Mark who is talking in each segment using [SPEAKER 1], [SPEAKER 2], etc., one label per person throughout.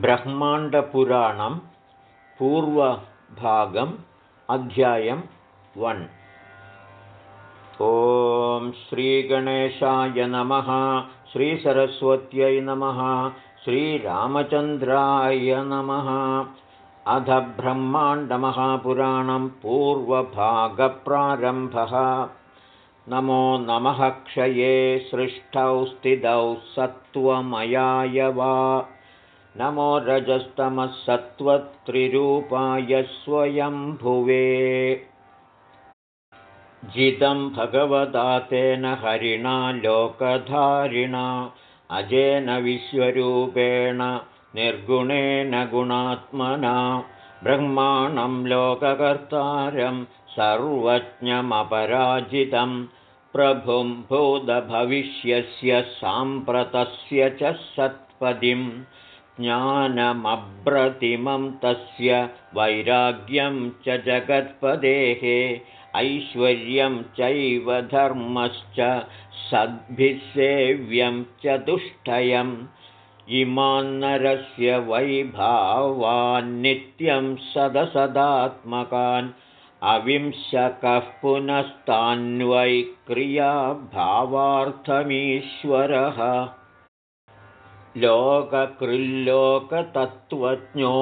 [SPEAKER 1] ब्रह्माण्डपुराणं पूर्वभागम् अध्यायं वन्. ॐ श्रीगणेशाय नमः श्रीसरस्वत्यै नमः श्रीरामचन्द्राय नमः। अध ब्रह्माण्डमहापुराणं पूर्वभागप्रारम्भः। नमो नमः क्षये सृष्टौ स्थितौ सत्त्वमयाय वा नमो रजस्तमः सत्त्वत्रिरूपाय स्वयम्भुवे। जितं भगवता तेन हरिणा लोकधारिणा अजेन विश्वरूपेण निर्गुणेन गुणात्मना ब्रह्माणं लोककर्तारं सर्वज्ञमपराजितं प्रभुं भूतभविष्यस्य साम्प्रतस्य च सत्पदिम् ज्ञानमब्रतिमं तस्य वैराग्यं च जगत्पदेः ऐश्वर्यं चैव धर्मश्च सद्भिसेव्यं च तुष्टयम् इमान्नरस्य वैभावान्नित्यं सदसदात्मकान् अविंशकः पुनस्तान्वैक्रियाभावार्थमीश्वरः लोककृल्लोकतत्त्वज्ञो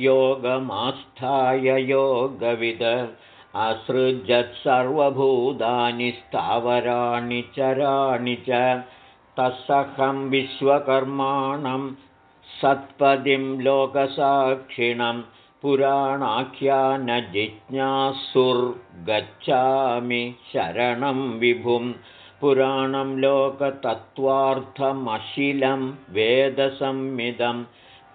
[SPEAKER 1] योगमास्थाय योगविद असृजत्सर्वभूतानि स्थावराणि चराणि च तस्सहं विश्वकर्माणं सत्पदिं लोकसाक्षिणं पुराणाख्यानजिज्ञासुर्गच्छामि शरणं विभुम् पुराणं लोकतत्त्वार्थमशिलं वेदसंमिदं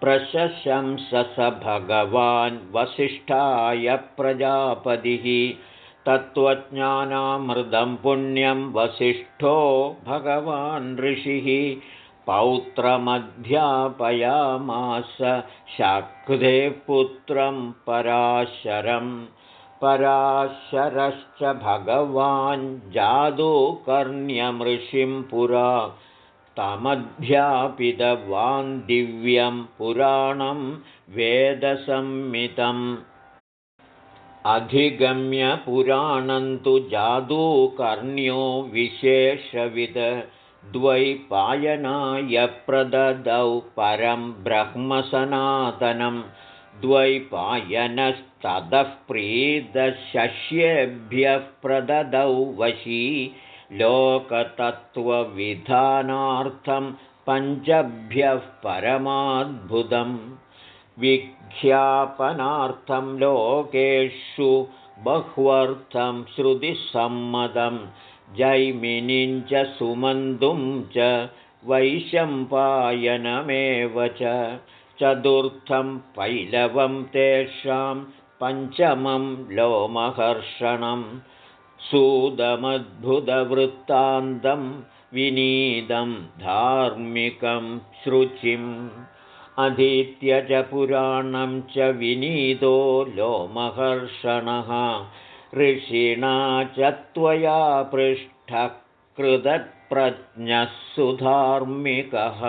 [SPEAKER 1] प्रशशंसस भगवान् वसिष्ठाय प्रजापतिः तत्त्वज्ञानामृतं पुण्यं वसिष्ठो भगवान् ऋषिः पौत्रमध्यापयामास शाक्धे पुत्रं पराशरम् पराशरश्च भगवान् जादूकर्ण्यमृषिं पुरा तमध्यापितवान् दिव्यं पुराणं वेदसंमितम्। अधिगम्य पुराणं तु जादूकर्ण्यो विशेषविद द्वैपायनाय प्रददौ परं ब्रह्मसनातनं द्वैपायनस्ततः प्रीतशस्येभ्यः प्रददौ वशी लोकतत्त्वविधानार्थं पञ्चभ्यः परमाद्भुतं विख्यापनार्थं लोकेषु बह्वर्थं श्रुतिसम्मतं जैमिनिञ्च सुमन्तुं च वैशम्पायनमेव च चतुर्थं पैलवं तेषां पञ्चमं लोमहर्षणं सुदमद्भुतवृत्तान्तं विनीदं धार्मिकं शुचिम् अधीत्य च पुराणं च विनीतो लोमहर्षणः ऋषिणा च त्वया पृष्ठः कृतप्रज्ञः सुधार्मिकः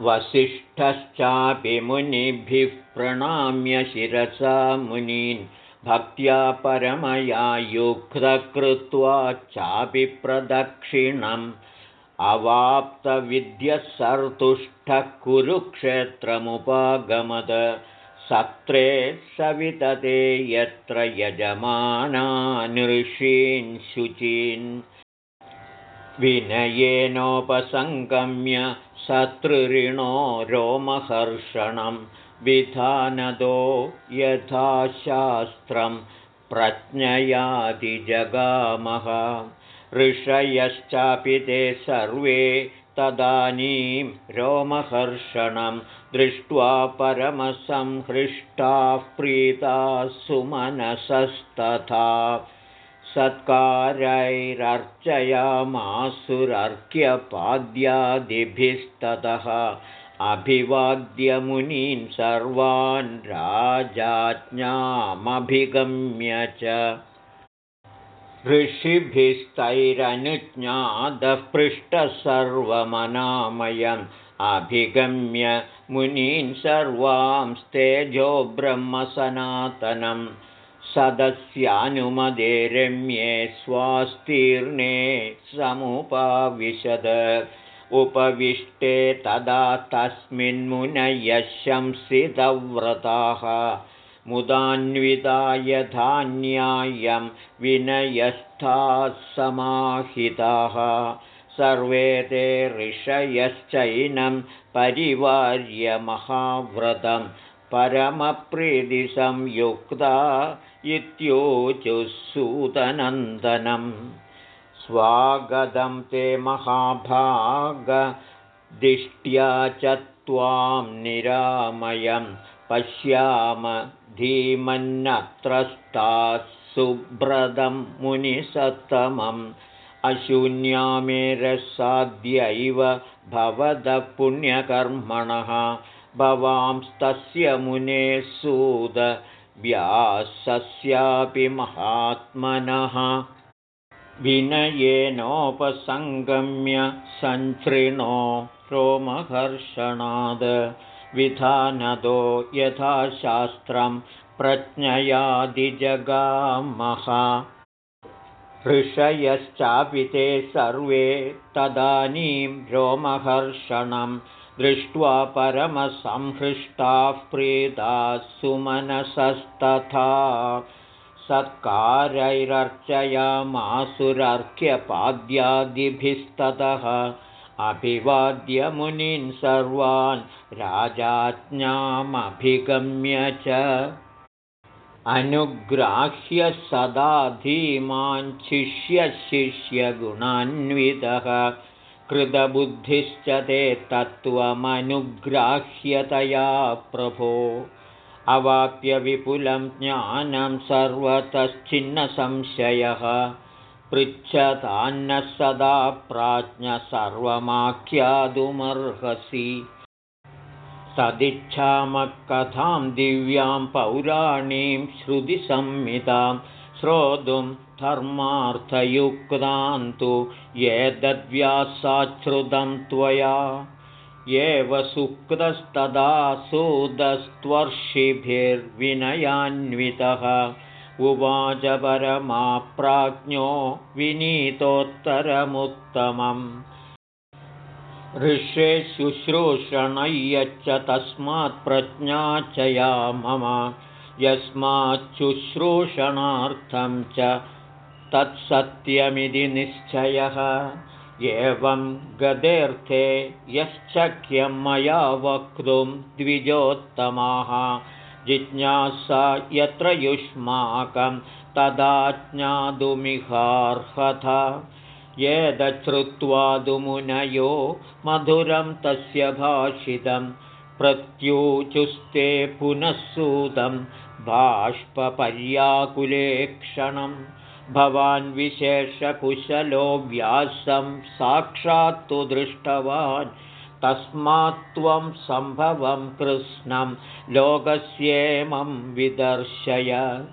[SPEAKER 1] वसिष्ठश्चापि मुनिभिः प्रणाम्य शिरसा मुनीन् भक्त्या परमया युक्तकृत्वा चापि प्रदक्षिणम्। अवाप्तविद्यसर्तुष्ठः कुरुक्षेत्रमुपागमद। सत्रे सवितते यत्र यजमानानृषीन् शुचीन्। विनयेनोपसङ्गम्य शत्रुऋणो रोमहर्षणं विधानदो यथाशास्त्रं प्रज्ञयातिजगामः ऋषयश्चापि ते सर्वे तदानीं रोमहर्षणं दृष्ट्वा परमसंहृष्टाः प्रीताः सुमनसस्तथा सत्कारैरर्चयामासुरर्क्यपाद्यादिभिस्ततः अभिवाद्यमुनीन् सर्वान् राजाज्ञामभिगम्य च। ऋषिभिस्तैरनुज्ञातः पृष्टः सर्वमनामयं अभिगम्य मुनीन् सर्वांस्तेजो ब्रह्मसनातनं सदस्यानुमदे रम्ये स्वास्तीर्णे समुपाविशद। उपविष्टे तदा तस्मिन्मुनयः शंसितव्रताः। मुदान्विताय धान्यायं विनयस्थाः समाहिताः। सर्वे ते ऋषयश्चैनं परिवार्यमहाव्रतं परमप्रीतिसंयुक्ता इत्योचुःसूतनन्दनं स्वागतं ते महाभागदिष्ट्या च त्वां निरामयं। पश्याम धीमन्नत्रस्ताः सुब्रदं मुनिसत्तमम्। अशून्यामेरसाद्यैव भवदः पुण्यकर्मणः। भवांस्तस्य मुने सूद व्यासस्यापि महात्मनः। विनयेनोपसङ्गम्य सञ्चृणो रोमहर्षणाद्। विधानदो यथाशास्त्रं प्रज्ञयादिजगामः। ऋषयश्चापि ते सर्वे तदानीं रोमहर्षणं दृष्ट्वा परमसंहृष्टाः प्रीताः सुमनसस्तथा सत्कारैरर्चयामासुरर्घ्यपाद्यादिभिस्ततः अभिवाद्यमुनीन् सर्वान् राजाज्ञामभिगम्य च अनुग्राह्य सदा धीमाञ्छिष्यशिष्यगुणान्वितः कृतबुद्धिश्च ते तत्त्वमनुग्राह्यतया प्रभो। अवाप्य विपुलं ज्ञानं सर्वतश्चिन्नसंशयः। पृच्छतान्नः सदा प्राज्ञ सर्वमाख्यातुमर्हसि सदिच्छामकथां दिव्यां पौराणीं श्रुतिसंहितां श्रोतुं धर्मार्थयुक्तां तु एतद्व्यासाच्छ्रुतं त्वया। एव सुकृतस्तदा सुदस्त्वर्षिभिर्विनयान्वितः। उवाच परमाप्राज्ञो विनीतोत्तरमुत्तमम्। ऋषे शुश्रूषणय्यच्च तस्मात् प्रज्ञा च या मम यस्माच्छुश्रूषणार्थं च तत्सत्यमिति निश्चयः। एवं गदेऽर्थे यश्चक्यं मया वक्तुं द्विजोत्तमाः। जिज्ञासा यत्र युष्माकं तदा ज्ञातुमिहार्हथ। दुमुनयो मधुरं तस्य भाषितं प्रत्यूचुस्ते पुनः सूतं बाष्पर्याकुलेक्षणं भवान् विशेषकुशलो व्यासं साक्षात्तु दृष्टवान्। तस्मात् त्वं सम्भवं कृत्स्नं लोकस्येमं विदर्शय।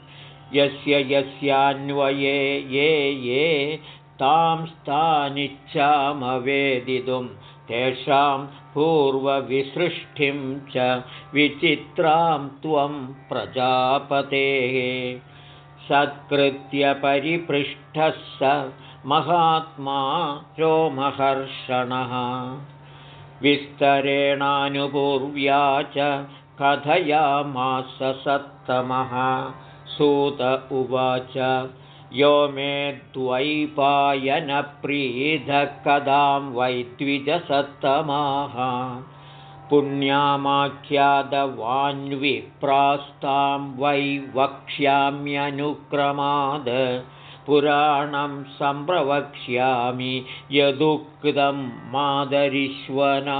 [SPEAKER 1] यस्य यस्यान्वये ये ये तांस्तानिच्छामवेदितुं तेषां पूर्वविसृष्टिं च विचित्रां त्वं प्रजापतेः। सत्कृत्य परिपृष्ठः स महात्मा रोमहर्षणः विस्तरेणानुपूर्व्या च कथयामास सत्तमः सूत उवाच यो मे द्वैपायनप्रीधकदां वै द्विजसत्तमाः पुण्यामाख्यातवान्विप्रास्तां वै वक्ष्याम्यनुक्रमाद। पुराणं सम्प्रवक्ष्यामि यदुक्तं मादरिश्वना।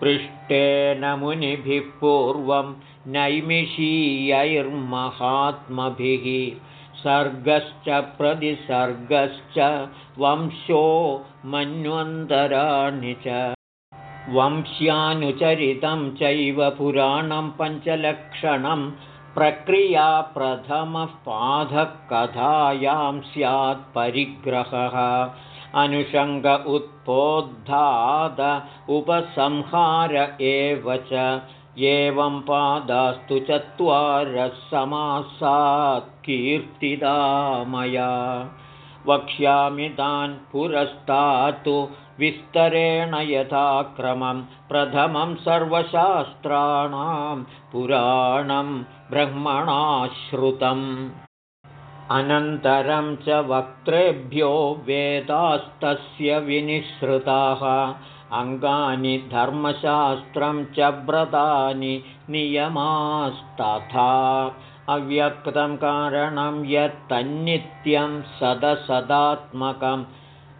[SPEAKER 1] पृष्ठेन मुनिभिः पूर्वं नैमिषीयैर्महात्मभिः सर्गश्च प्रतिसर्गश्च वंशो मन्वन्तराणि च। वंश्यानुचरितं चैव पुराणं पञ्चलक्षणं प्रक्रिया प्रथमः पाधः कथायां स्यात् परिग्रहः। अनुषङ्ग उत्पोद्धाद उपसंहार एव च एवं पादास्तु चत्वारः समासात् कीर्तिदा मया। वक्ष्यामि तान् पुरस्तातु विस्तरेण यथाक्रमं प्रथमं सर्वशास्त्राणां पुराणं ब्रह्मणाश्रुतम्। अनन्तरं च वक्त्रेभ्यो वेदास्तस्य विनिःसृताः अङ्गानि धर्मशास्त्रं च व्रतानि नियमास्तथा। अव्यक्तं कारणं यत्तन्नित्यं सदसदात्मकं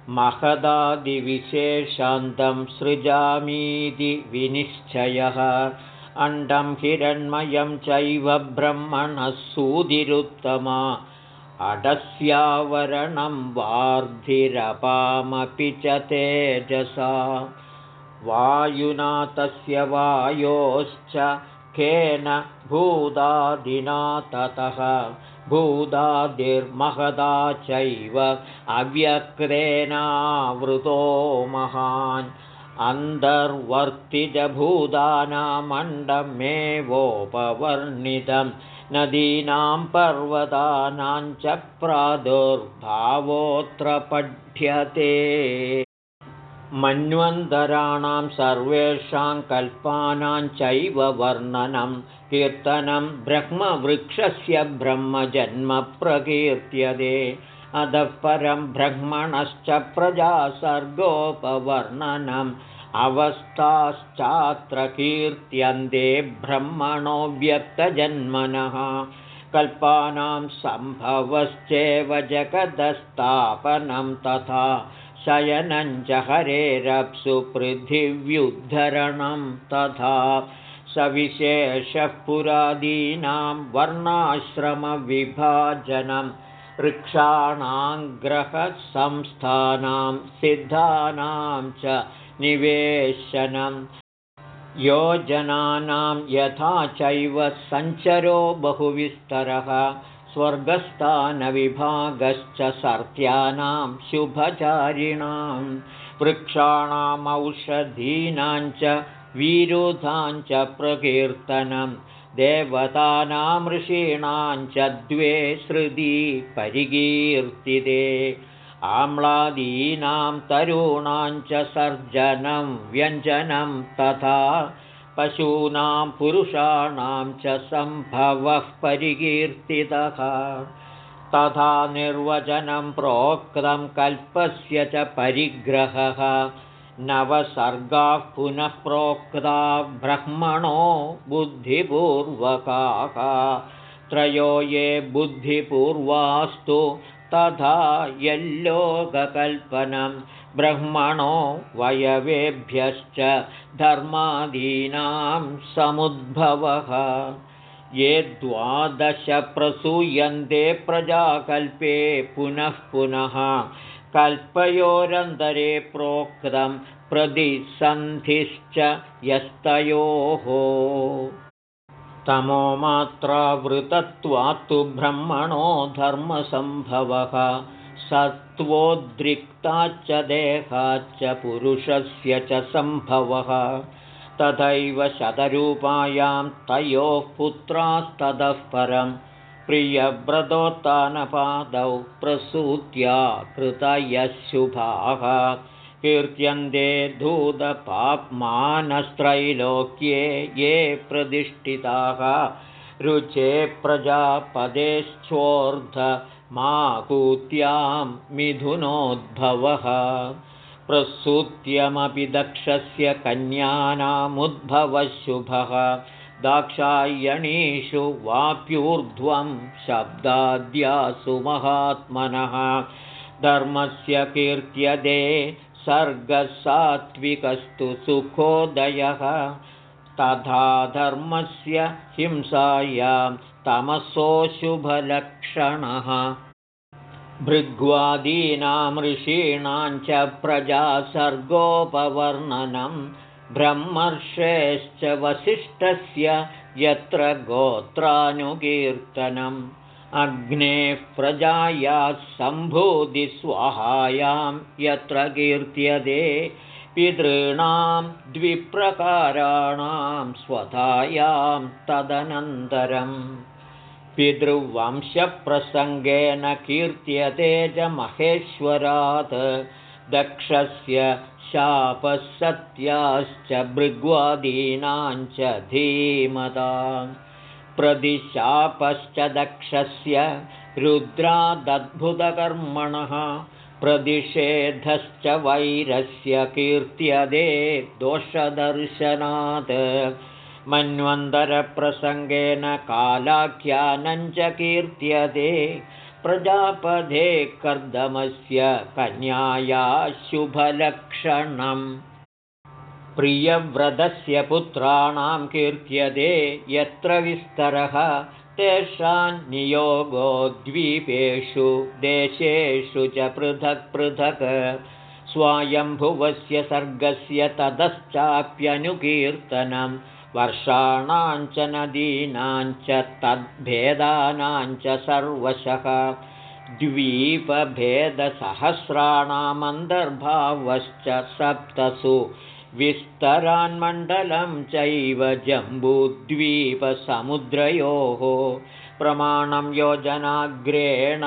[SPEAKER 1] महदादिविशेषान्तं सृजामीति विनिश्चयः। अण्डं हिरण्मयं चैव ब्रह्मणः सूदिरुत्तमा अडस्यावरणं वार्धिरपामपि च तेजसा। वायुना तस्य वायोश्च केन भूदादिना ततः। भूदादिर्महदा चैव अव्यक्तेनावृतो महान्। अन्तर्वर्तिजभूतानामण्डमेवोपवर्णितम् नदीनां पर्वतानां च प्रादुर्भावोऽत्र पठ्यते मन्वन्तराणां सर्वेषां कल्पानां चैव वर्णनं कीर्तनं ब्रह्मवृक्षस्य ब्रह्मजन्म प्रकीर्त्यते। अधः परं ब्रह्मणश्च प्रजासर्गोपवर्णनम् अवस्थाश्चात्र कीर्त्यन्ते ब्रह्मणो व्यक्तजन्मनः। कल्पानां सम्भवश्चेव जगदस्तापनं तथा शयनञ्च हरेरप्सु पृथिव्युद्धरणं तथा सविशेषः पुरादीनां वर्णाश्रमविभाजनं वृक्षाणां सिद्धानां च निवेशनं योजनानां यथा चैव सञ्चरो बहुविस्तरः स्वर्गस्थानविभागश्च सर्त्यानां शुभचारिणां वृक्षाणामौषधीनां च वीरुधाञ्च प्रकीर्तनं देवतानां ऋषीणां च द्वे श्रुति परिकीर्तिते आम्लादीनां तरूणां च सर्जनं व्यञ्जनं तथा पशूनां पुरुषाणां च सम्भवः परिकीर्तितः। तथा निर्वचनं प्रोक्तं कल्पस्य च परिग्रहः। नवसर्गाः पुनः प्रोक्ता ब्रह्मणो बुद्धिपूर्वकाः। त्रयो ये बुद्धिपूर्वास्तु तथा यल्लोककल्पनं ब्रह्मणो वयवेभ्यश्च धर्मादीनां समुद्भवः। ये द्वादश प्रसूयन्ते प्रजाकल्पे पुनः पुनः कल्पयोरन्तरे प्रोक्तं प्रतिसन्धिश्च यस्तयोः तमोमात्रावृतत्वात्तु ब्रह्मणो धर्मसम्भवः सत्त्वोद्रिक्ताच्च देहाच्च पुरुषस्य च सम्भवः। तथैव शतरूपायां तयोः पुत्रास्ततः परं प्रियव्रतोत्तानपादौ प्रसूत्या कृतयः शुभाः कीर्त्यन्ते धूतपाप्मानस्त्रैलोक्ये ये प्रतिष्ठिताः। रुचे प्रजापदेश्चोर्धमाकूत्यां मिथुनोद्भवः। प्रसूत्यमपि दक्षस्य कन्यानामुद्भवशुभः। दाक्षायणीषु वाप्यूर्ध्वं शब्दाद्यासु महात्मनः। धर्मस्य कीर्त्यदे सर्गसात्विकस्तु सुखोदयः। तथा धर्मस्य हिंसायां तमसोऽशुभलक्षणः भृग्वादीनां ऋषीणां च प्रजासर्गोपवर्णनं। ब्रह्मर्षेश्च वसिष्ठस्य यत्र गोत्रानुकीर्तनं अग्नेः प्रजायाः सम्भूतिस्वाहायां यत्र कीर्त्यते पितॄणां द्विप्रकाराणां स्वधायां तदनन्तरम् पितृवंशप्रसङ्गेन कीर्त्यते च महेश्वरात् दक्षस्य शापसत्याश्च भृग्वादीनाञ्च धीमतां प्रतिशापश्च दक्षस्य रुद्रादद्भुतकर्मणः प्रतिषेधश्च वैरस्य कीर्त्यदे दोषदर्शनात्। मन्वन्तरप्रसङ्गेन कालाख्यानञ्च कीर्त्यते प्रजापधे कर्दमस्य कन्याया शुभलक्षणम् प्रियव्रतस्य पुत्राणां कीर्त्यते यत्र विस्तरः तेषां नियोगो द्वीपेषु देशेषु च पृथक् पृथक्। स्वायम्भुवस्य सर्गस्य ततश्चाप्यनुकीर्तनं वर्षाणाञ्च नदीनाञ्च तद्भेदानाञ्च सर्वशः। द्वीपभेदसहस्राणामन्तर्भावश्च सप्तसु विस्तरान्मण्डलं चैव जम्बूद्वीपसमुद्रयोः प्रमाणं योजनाग्रेण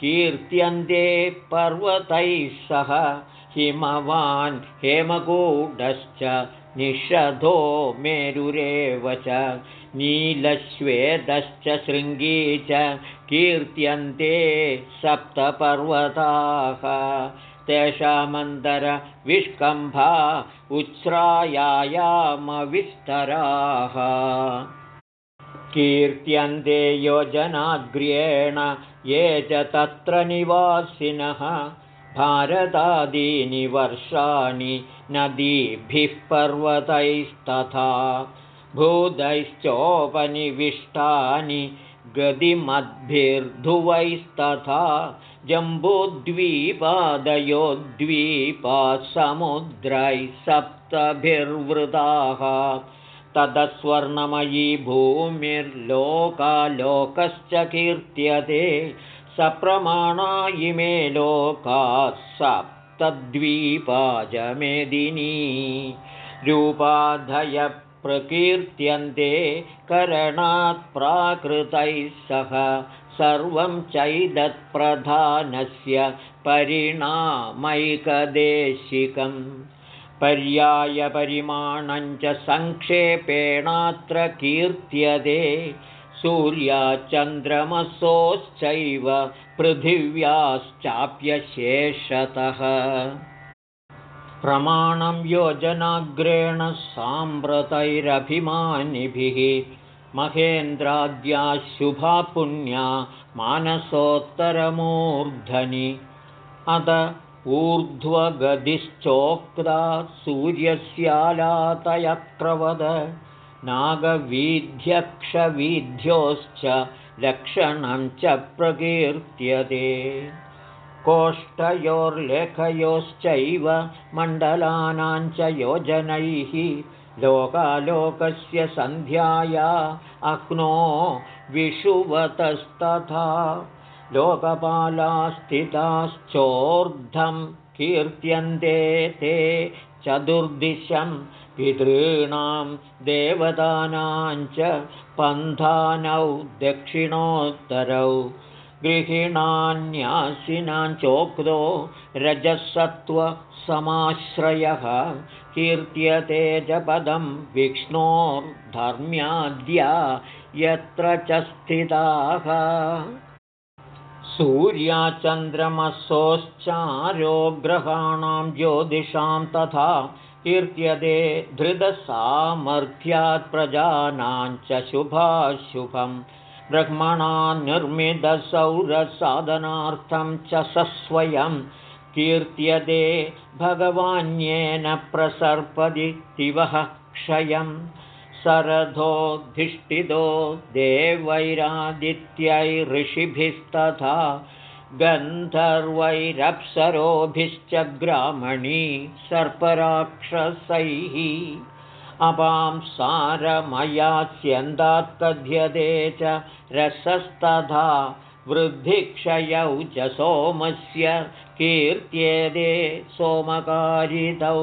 [SPEAKER 1] कीर्त्यन्ते पर्वतैः सह हिमवान् हेमकूटश्च निषधो मेरुरेव च नीलश्वेतश्च शृङ्गी च कीर्त्यन्ते सप्तपर्वताः तेषामन्तरविष्कम्भा उच्छ्रायायामविस्तराः। कीर्त्यन्ते योजनाग्र्येण ये च तत्र निवासिनः। भारतादीनि वर्षाणि नदीभिः पर्वतैस्तथा। भूतैश्चोपनिविष्टानि गतिमद्भिर्धुवैस्तथा जम्बूद्वीपादयो समुद्रैः सप्तभिर्वृताः। तदस्वर्णमयी भूमिर्लोकालोकश्च कीर्त्यते। सप्रमाणा इमे लोकाः सप्तद्वीपाजमेदिनी रूपाधयप्रकीर्त्यन्ते करणात् प्राकृतैः सह सर्वं चैदत्प्रधानस्य परिणामैकदेशिकम् पर्यायपरिमाणञ्च सङ्क्षेपेणात्र कीर्त्यते। सूर्याचन्द्रमसोश्चैव पृथिव्याश्चाप्यशेषतः प्रमाणं योजनाग्रेण साम्प्रतैरभिमानिभिः। महेन्द्राद्या पुण्या मानसोत्तरमूर्धनि। अत ऊर्ध्वगतिश्चोक्ता सूर्यस्यालातयक्रवद नागवीध्यक्षवीध्योश्च लक्षणं च प्रकीर्त्यते कोष्ठयोर्लेखयोश्चैव मण्डलानां च योजनैः लोकालोकस्य सन्ध्याया अग्नो विषुवतस्तथा लोकपालास्थिताश्चोर्धं कीर्त्यन्ते ते चतुर्दिशं पितॄणां देवतानां च पन्थानौ दक्षिणोत्तरौ गृहिणान्यासिनां चोक्तो रजसत्त्वसमाश्रयः कीर्त्यते च पदं विष्णोर्धर्म्याद्या यत्र च स्थिताः। सूर्याचन्द्रमसोश्चारोग्रहाणां ज्योतिषां तथा कीर्त्यते धृतसामर्थ्यात् प्रजानां च शुभाशुभं ब्रह्मणा निर्मितसौरसाधनार्थं च सस्वयं कीर्त्यते भगवान्येन प्रसर्पदि दिवः क्षयम् सरधोऽधिष्ठितो देवैरादित्यैऋषिभिस्तथा गन्धर्वैरप्सरोभिश्च ग्रामणी सर्पराक्षसैः अपां सारमयास्यन्दात्कथ्यते च रसस्तथा वृद्धिक्षयौ च सोमस्य कीर्त्येदे सोमकारितौ।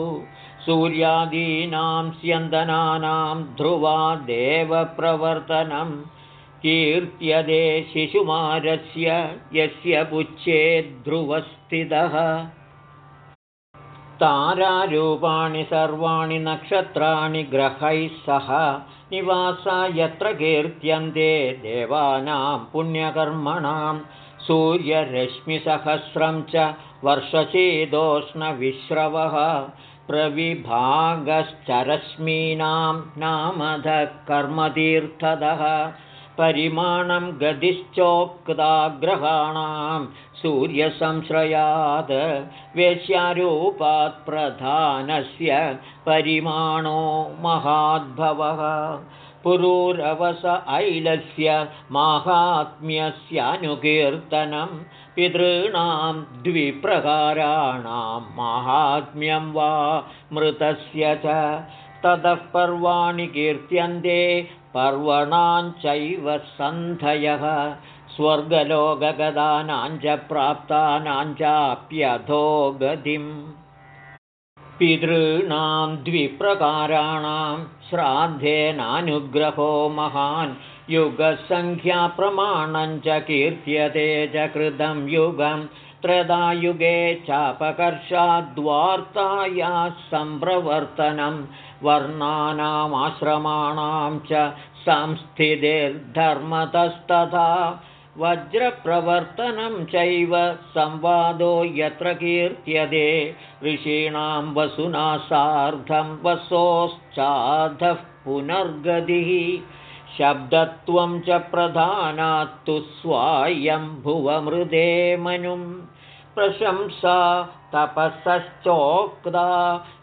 [SPEAKER 1] सूर्यादीनां स्यन्दनानां ध्रुवा देवप्रवर्तनं कीर्त्यदे शिशुमारस्य यस्य पुच्छे ध्रुवस्थितः तारारूपाणि सर्वाणि नक्षत्राणि ग्रहैः सह निवासा यत्र कीर्त्यन्ते देवानां पुण्यकर्मणां सूर्यरश्मिसहस्रं च वर्षशीतोष्णविश्रवः प्रविभागश्चरश्मीनां नामधः कर्मतीर्थदः परिमाणं गतिश्चोक्ताग्रहाणां सूर्यसंश्रयात् वेश्यारूपात् प्रधानस्य परिमाणो महाद्भवः। पुरूरवस ऐलस्य माहात्म्यस्यानुकीर्तनं पितॄणां द्विप्रकाराणां माहात्म्यं वा मृतस्य च। ततः पर्वाणि कीर्त्यन्ते पर्वणाञ्चैव सन्धयः स्वर्गलोकगदानां च प्राप्तानां चाप्यधो गतिम् पितॄणां द्विप्रकाराणां श्राद्धेनानुग्रहो महान् युगसङ्ख्याप्रमाणं च कीर्त्यते च कृतं युगं त्र्यदायुगे चापकर्षाद्वार्ताया सम्प्रवर्तनं वर्णानामाश्रमाणां च संस्थितिर्धर्मतस्तथा वज्रप्रवर्तनं चैव संवादो यत्र कीर्त्यते ऋषीणां वसुना सार्धं वसोश्चाधः पुनर्गतिः शब्दत्वं च प्रधानात्तु स्वायं भुवमृदे मनुं प्रशंसा तपसश्चोक्ता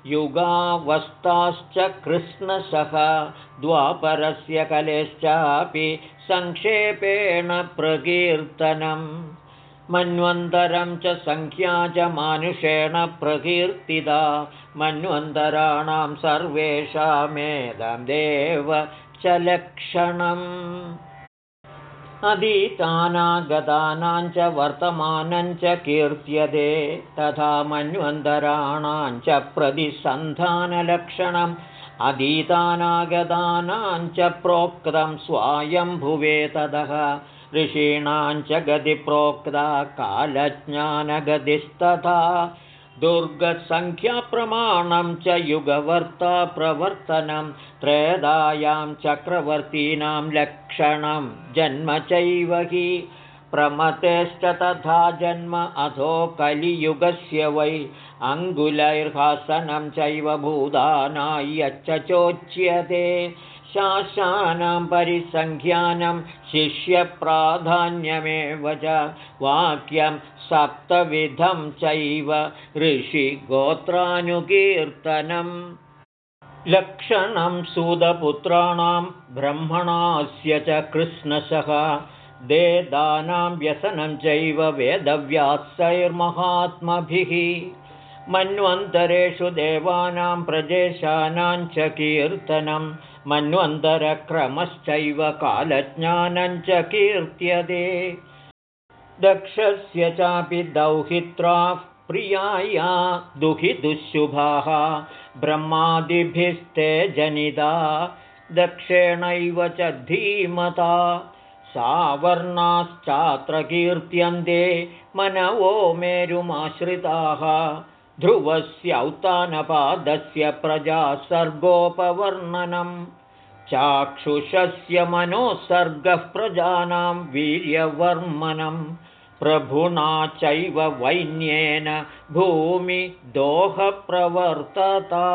[SPEAKER 1] युगावस्थाश्च कृष्णशः द्वापरस्य कलेश्चापि सङ्क्षेपेण प्रकीर्तनम्। मन्वन्तरं च सङ्ख्या च मानुषेण प्रकीर्तिता। मन्वन्तराणां सर्वेषामेदं देव च लक्षणम् अधीतानागतानां च वर्तमानं च कीर्त्यते तथा मन्वन्तराणां च प्रतिसन्धानलक्षणम् अधीतानागतानां च प्रोक्तं स्वायम्भुवे ततः ऋषीणां च गतिप्रोक्ता कालज्ञानगतिस्तथा दुर्गसङ्ख्याप्रमाणं च युगवर्ता प्रवर्तनं त्रेदायां चक्रवर्तीनां लक्षणं जन्म चैव हि प्रमतेश्च तथा जन्म अधो कलियुगस्य वै अङ्गुलैर्हासनं चैव भूतानायच्च चोच्यते शासानां परिसङ्ख्यानं शिष्यप्राधान्यमेव च वाक्यं सप्तविधं चैव ऋषिगोत्रानुकीर्तनम् लक्षणं सुदपुत्राणां ब्रह्मणास्य च कृष्णशः देदानां व्यसनं चैव वेदव्यासैर्महात्मभिः मन्वन्तरेषु देवानां प्रदेशानां च कीर्तनं मन्वन्तरक्रमश्चैव कालज्ञानं च कीर्त्यते। दक्षस्य चापि दौहित्राः प्रियाया दुहिदुःशुभाः ब्रह्मादिभिस्ते जनिता दक्षेणैव च धीमता। सावर्णाश्चात्र कीर्त्यन्ते मनवो मेरुमाश्रिताः ध्रुवस्यौतानपादस्य प्रजासर्गोपवर्णनं चाक्षुषस्य मनोसर्गः प्रजानां वीर्यवर्मनं प्रभुना चैव वैन्येन भूमिदोहप्रवर्तता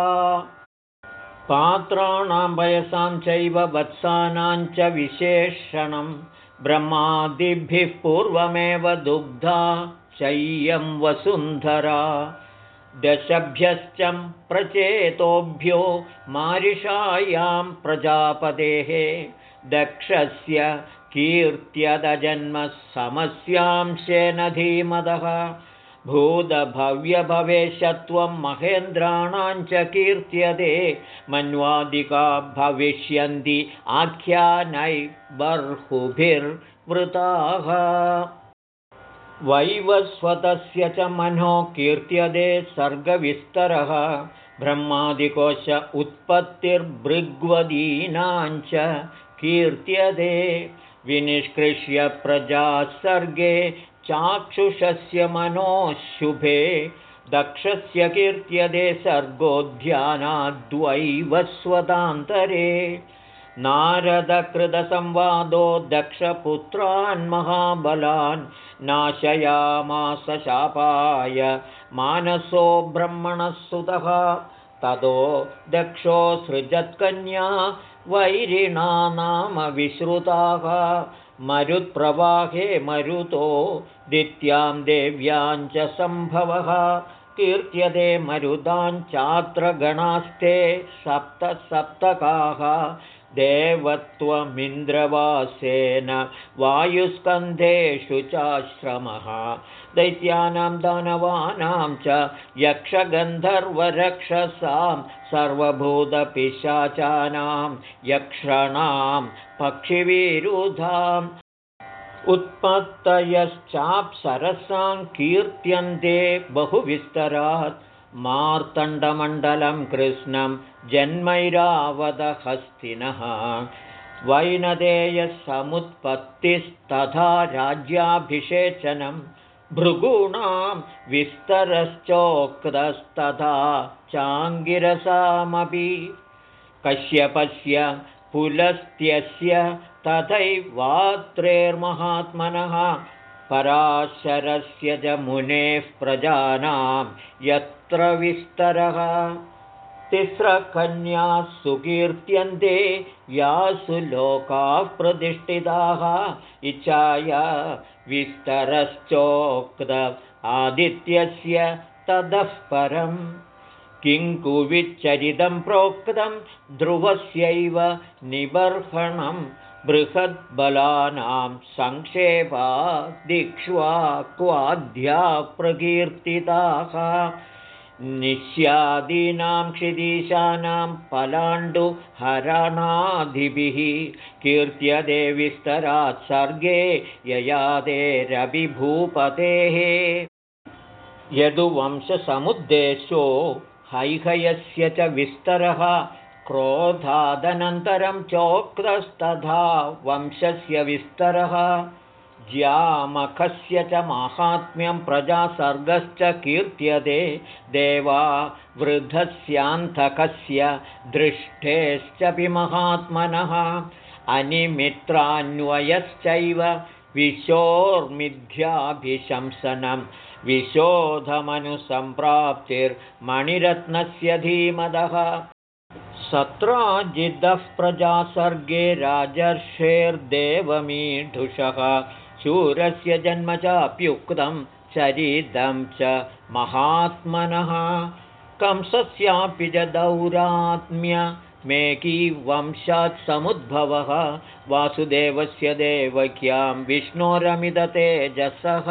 [SPEAKER 1] पात्राणां वयसां चैव वत्सानां च विशेषणं ब्रह्मादिभिः पूर्वमेव दुग्धा चय्यं वसुन्धरा दशभ्यश्च प्रचेतोभ्यो मारिषायां प्रजापतेः दक्षस्य कीर्त्यदजन्मसमस्यांशेन धीमदः। भूतभव्यभवेशत्वं महेन्द्राणां च कीर्त्यते मन्वादिका भविष्यन्ति आख्यानैर्बर्हुभिर्वृताः वैवस्वतस्य च मनो कीर्त्यते सर्गविस्तरः ब्रह्मादिकोश उत्पत्तिर्भृग्वदीनाञ्च कीर्त्यते विनिष्कृष्य प्रजाः सर्गे चाक्षुषस्य मनोशुभे दक्षस्य कीर्त्यते सर्गोऽध्यानाद्वैवस्वतान्तरे नारदकृतसंवादो दक्षपुत्रान् महाबलान् नाशयामासशापाय मानसो ब्रह्मणः सुतः ततो दक्षो सृजत्कन्या वैरिणा नाम विश्रुताः। मरुत्प्रवाहे मरुतो दित्यां देव्यां च सम्भवः। कीर्त्यते मरुदाञ्चात्र गणास्ते सप्त सप्तकाः देवत्वमिन्द्रवासेन वायुस्कन्धेषु चाश्रमः। दैत्यानां दानवानां च यक्षगन्धर्वरक्षसां सर्वभूतपिशाचानां यक्षणां पक्षिविरुधाम् उत्पत्तयश्चाप्सरसां कीर्त्यन्ते बहुविस्तरात् मार्तण्डमण्डलं कृष्णं जन्मैरावदहस्तिनः। वैनदेयसमुत्पत्तिस्तथा राज्याभिषेचनं भृगूणां विस्तरश्चोक्तस्तथा चाङ्गिरसामपि। कश्यपस्य पुलस्त्यस्य तथैवात्रेर्महात्मनः पराशरस्य च मुनेः प्रजानां यत्र विस्तरः? तिस्रकन्याः सुकीर्त्यन्ते यासु लोकाः प्रतिष्ठिताः। इच्छाया विस्तरश्चोक्त आदित्यस्य ततः परम् किङ्कुविच्चरितं प्रोक्तं ध्रुवस्यैव निबर्हणम् बृहद्बलानां सङ्क्षेपा दिक्ष्वा क्वाद्या प्रकीर्तिताः। निस्यादीनां क्षितीशानां पलाण्डुहरणादिभिः कीर्त्यदे विस्तरात् सर्गे ययादेरभिभूपतेः यदुवंशसमुद्देशो हैहयस्य च विस्तरः क्रोधादनन्तरं चोक्तस्तथा वंशस्य विस्तरः ज्यामखस्य च माहात्म्यं प्रजासर्गश्च कीर्त्यते देवा वृद्धस्यान्धकस्य दृष्टेश्चपि महात्मनः अनिमित्रान्वयश्चैव विशोर्मिथ्याभिशंसनं विशोधमनुसम्प्राप्तिर्मणिरत्नस्य धीमदः सत्राजिदः प्रजासर्गे राजर्षेर्देवमीढुषः। शूरस्य जन्म चाप्युक्तं चरितं च महात्मनः। कंसस्यापि च दौरात्म्य मेकीवंशात् समुद्भवः। वासुदेवस्य देवक्यां विष्णोरमिदतेजसः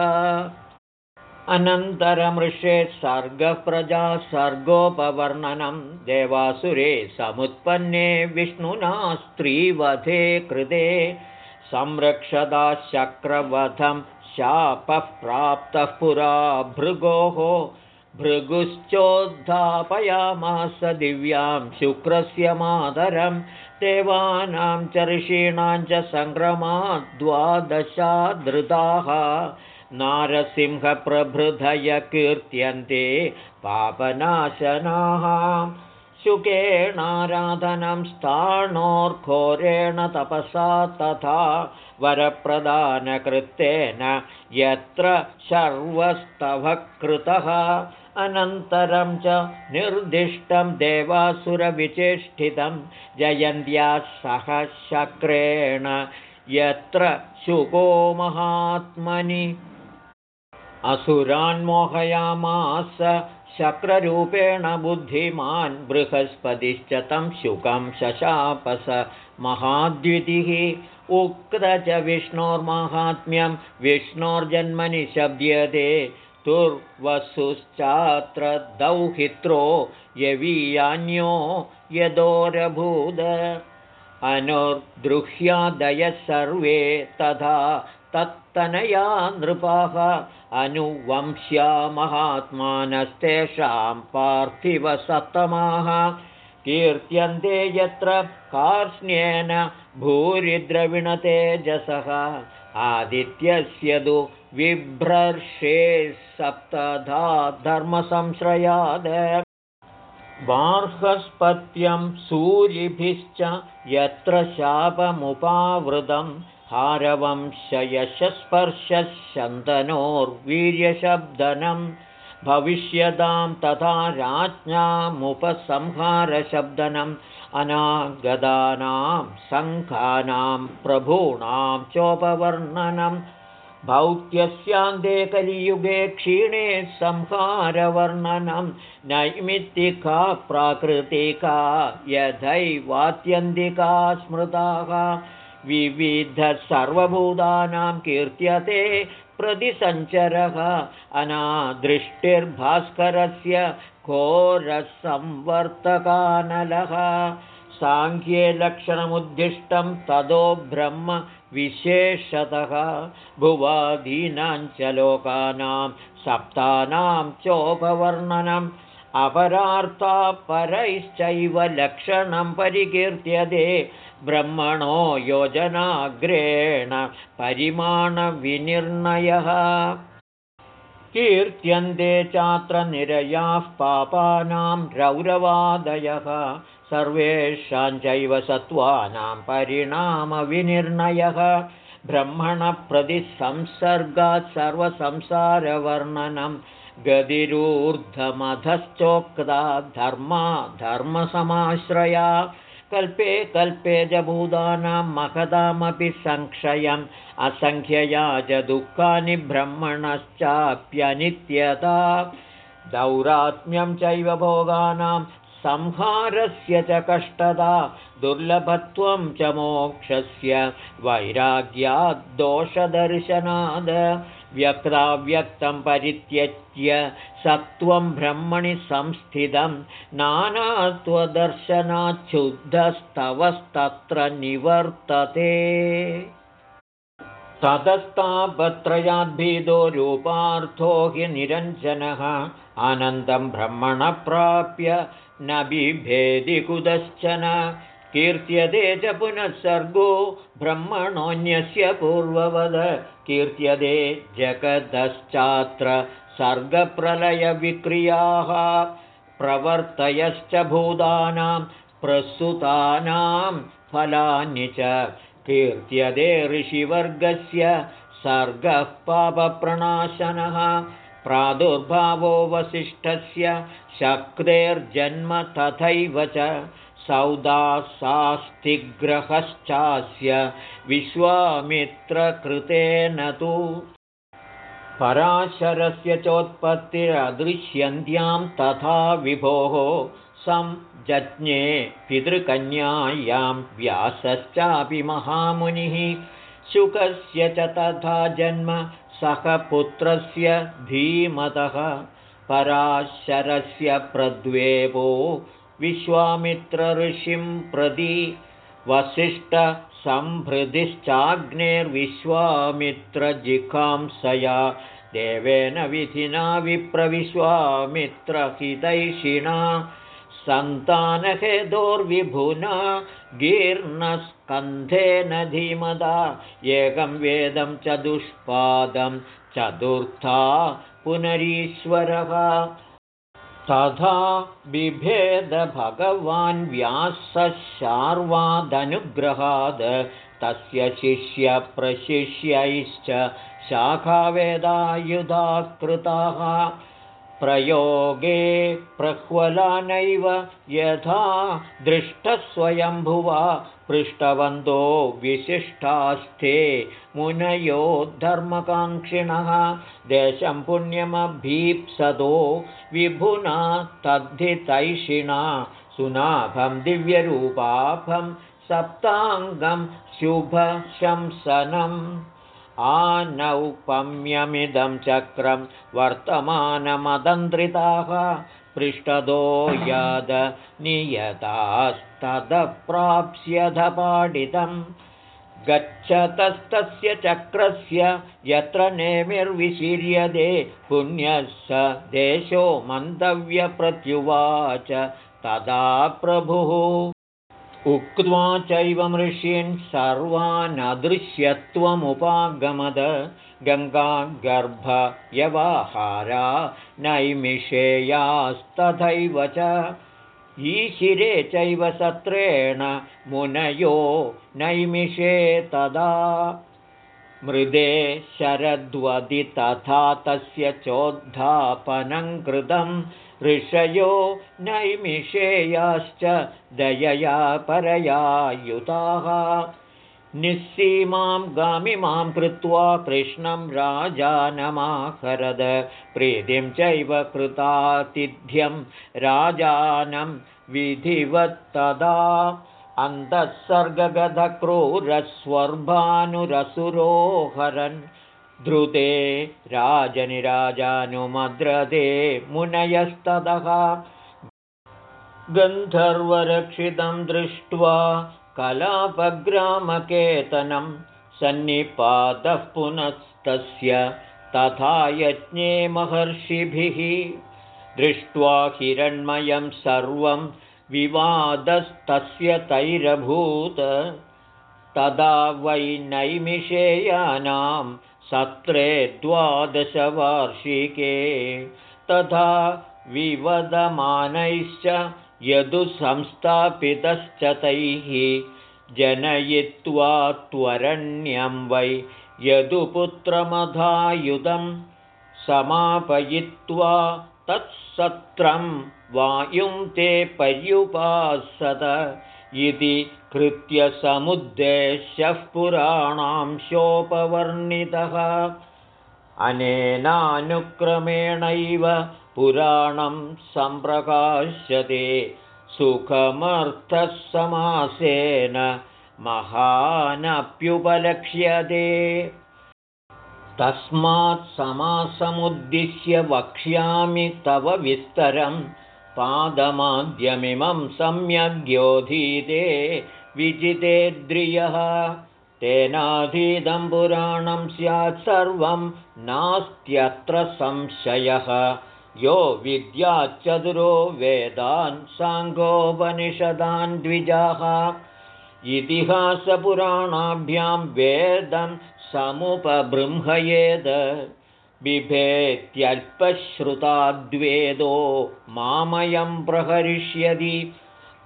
[SPEAKER 1] अनन्तरमृषे सर्गप्रजा सर्गोपवर्णनं देवासुरे समुत्पन्ने विष्णुना स्त्रीवधे कृते संरक्षदा शक्रवधं शापः प्राप्तः पुरा भृगोः भृगुश्चोद्धापयामास दिव्यां शुक्रस्य मातरं देवानां च ऋषीणां च सङ्क्रमाद्वादशा धृताः नारसिंहप्रभृधय कीर्त्यन्ते पापनाशनाः शुकेणाराधनं स्थाणोर्घोरेण तपसा तथा वरप्रदानकृतेन यत्र शर्वस्तवः कृतः अनन्तरं च निर्दिष्टं देवासुरविचेष्टितं जयन्त्या सह शक्रेण। यत्र शुको महात्मनि असुरान्मोहयामास शक्ररूपेण बुद्धिमान् बृहस्पतिश्च तं शुकं शशापस महाद्वितिः उक्त च विष्णोर्माहात्म्यं विष्णोर्जन्मनि शब्द्यते तुर्वसुश्चात्र दौहित्रो यवीयान्यो यदोरभूद। अनुद्रुह्यादयः सर्वे तथा तत्तनया नृपाः। अनुवंश्या महात्मानस्तेषां पार्थिवसत्तमाः। कीर्त्यन्ते यत्र कार्ष्ण्येन भूरिद्रविणतेजसः। आदित्यस्य तु बिभ्रर्षे सप्तधा धर्मसंश्रयाद बार्हस्पत्यं सूरिभिश्च यत्र शापमुपावृतं हारवंशयशस्पर्शन्तनोर्वीर्यशब्दनं भविष्यतां तथा राज्ञामुपसंहारशब्दनम् अनागदानां सङ्घानां प्रभूणां चोपवर्णनं भौत्यस्यान्ते कलियुगे क्षीणे संहारवर्णनं नैमित्तिका प्राकृतिका यथैवात्यन्तिका स्मृताः। विविधसर्वभूतानां कीर्त्यते प्रतिसञ्चरः। अनादृष्टिर्भास्करस्य घोरसंवर्तकानलः। साङ्ख्ये लक्षणमुद्दिष्टं ततो ब्रह्म विशेषतः भुवादीनां च लोकानां सप्तानां चोपवर्णनम् अपरार्था परैश्चैव लक्षणं परिकीर्त्यते ब्रह्मणो योजनाग्रेण परिमाणविनिर्णयः। कीर्त्यन्ते चात्र निरयाः पापानां रौरवादयः सर्वेषां चैव सत्त्वानां परिणामविनिर्णयः ब्रह्मणप्रतिसंसर्गात् सर्वसंसारवर्णनं गतिरूर्धमधश्चोक्ता धर्मा धर्मसमाश्रया। कल्पे कल्पे च भूतानां महदामपि संक्षयम् असङ्ख्यया च दुःखानि ब्रह्मणश्चाप्यनित्यता। दौरात्म्यं चैव भोगानां संहारस्य च कष्टदा दुर्लभत्वं च मोक्षस्य वैराग्याद्दोषदर्शनाद व्यक्ताव्यक्तं परित्यज्य सत्त्वं ब्रह्मणि संस्थितं नानात्वदर्शनाच्छुद्धस्तवस्तत्र निवर्तते। ततस्तापत्रयाद्भीदो रूपार्थो हि निरञ्जनः आनन्दं ब्रह्मणप्राप्य न बिभेदि कुतश्चन कीर्त्यते च पुनः सर्गो ब्रह्मणोऽन्यस्य पूर्ववद। कीर्त्यते जगदश्चात्र सर्गप्रलयविक्रियाः। प्रवर्तयश्च भूतानां प्रस्तुतानां फलानि च। कीर्त्यते ऋषिवर्गस्य सर्गः पापप्रणाशनः प्रादुर्भावो वसिष्ठस्य शक्तेर्जन्म तथैव च सौदासास्तिग्रहश्चास्य विश्वामित्रकृतेन तु पराशरस्य चोत्पत्तिरदृश्यन्त्यां तथा विभोः संजज्ञे पितृकन्यायां व्यासश्चापि महामुनिः शुकस्य च तथा जन्म सह पुत्रस्य धीमतः पराशरस्य प्रद्वेपो विश्वामित्रऋषिं प्रति वसिष्ठसम्भृतिश्चाग्नेर्विश्वामित्रजिखांसया देवेन विधिना विप्रविश्वामित्रहितैषिणा सन्तानहेदोर्विभुना गीर्णस्कन्धेन धीमदा एकं वेदं चतुष्पादं चतुर्था पुनरीश्वरः। तथा बिभेद भगवान् व्यासशार्वादनुग्रहाद तस्य शिष्यप्रशिष्यैश्च शाखावेदायुधा कृताः प्रयोगे प्रह्वलानैव यथा दृष्टस्वयम्भुवा पृष्टवन्तो विशिष्टास्थे मुनयो धर्मकाङ्क्षिणः देशं पुण्यमभीप्सतो विभुना तद्धितैषिणा सुनाभं दिव्यरूपाभं सप्ताङ्गं शुभशंसनम् आनौपम्यमिदं चक्रं वर्तमानमदन्त्रिताः पृष्ठदो याद नियतास्तदप्राप्स्यधपाडितम् गच्छतस्तस्य चक्रस्य यत्र नेमिर्विशीर्यते पुण्यः स देशो मन्तव्यप्रत्युवाच तदा प्रभुः उक्त्वा चैव मृषीन् सर्वानदृश्यत्वमुपागमद। गङ्गागर्भयवाहारा नैमिषेयास्तथैव च। ईशिरे चैव सत्रेण मुनयो नैमिषे तदा। मृदे शरद्वदि तथा तस्य चोद्धापनं कृतं ऋषयो नैमिषेयाश्च दयया परया युताः। निःसीमां गामिमां कृत्वा कृष्णं राजानमाहरद प्रीतिं चैव कृतातिथ्यं राजानं विधिवत्तदा। अन्तःसर्गगधक्रूरस्वर्भानुरसुरोहरन् धृते राजनिराजानुमद्रदे मुनयस्ततः गन्धर्वरक्षितं दृष्ट्वा कलापग्रामकेतनं सन्निपातः पुनस्तस्य तथा यज्ञे महर्षिभिः। दृष्ट्वा हिरण्मयं सर्वं विवादस्तस्य तैरभूत। तदा वै नैमिषेयानां सत्रे द्वादशवार्षिके तथा विवदमानैश्च यदुसंस्थापितश्च तैः जनयित्वा त्वरण्यं वै यदुपुत्रमधायुधं समापयित्वा तत्सत्रं वायुं ते पर्युपासत इति कृत्यसमुद्देश्यः पुराणांशोपवर्णितः अनेनानुक्रमेणैव पुराणं सम्प्रकाश्यते सुखमर्थः समासेन महानप्युपलक्ष्यते। तस्मात् समासमुद्दिश्य वक्ष्यामि तव विस्तरं पादमाद्यमिमं सम्यग्योधीते विजितेद्रियः तेनाधीतं पुराणं स्यात् सर्वं नास्त्यत्र संशयः। यो विद्याच्चतुरो वेदान् साङ्गोपनिषदान् द्विजाः। इतिहासपुराणाभ्यां वेदं समुपबृंहयेद बिभेत्यल्पश्रुताद्वेदो मामयं प्रहरिष्यति।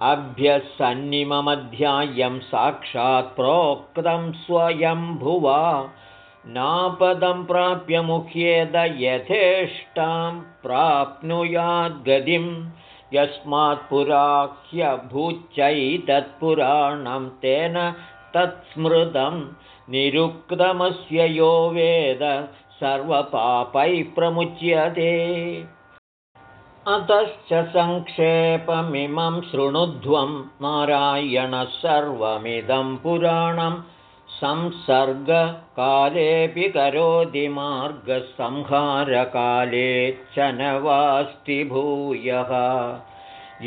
[SPEAKER 1] अभ्यसन्निममध्यायं साक्षात् प्रोक्तं स्वयंभुवा नापदं प्राप्य मुह्येद यथेष्टां प्राप्नुयाद्गतिं यस्मात् पुराह्यभूच्चैतत्पुराणं तेन तत्स्मृतं। निरुक्तमस्य यो वेद सर्वपापैः प्रमुच्यते। अतश्च सङ्क्षेपमिमं शृणुध्वं नारायणः सर्वमिदं पुराणं संसर्गकालेऽपि करोति मार्गसंहारकाले च न वास्ति भूयः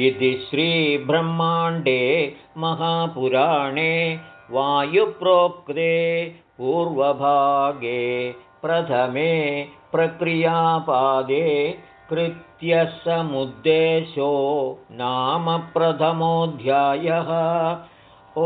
[SPEAKER 1] इति श्रीब्रह्माण्डे महापुराणे वायुप्रोक्ते पूर्वभागे प्रथमे प्रक्रियापादे कृत्यसमुद्देशो नाम प्रथमोऽध्यायः। ओ